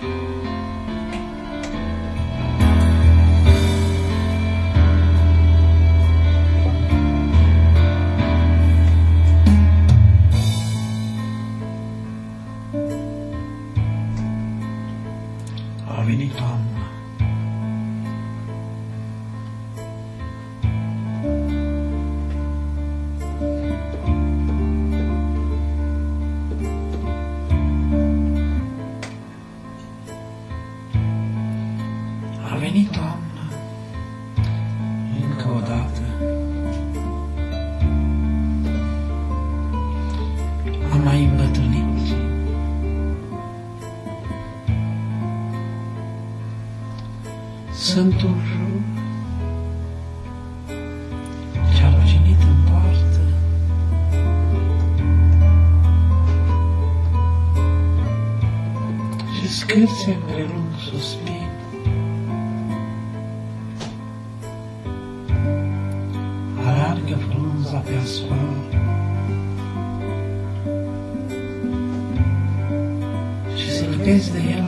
A venit venit toamna. Încă o dată. Am mai îmbătrânit. Sunt un jur ce-a ruginit în poartă. Și scârțe împrelung suspin. Alargă frunza pe asfalt. Și se lipesc de el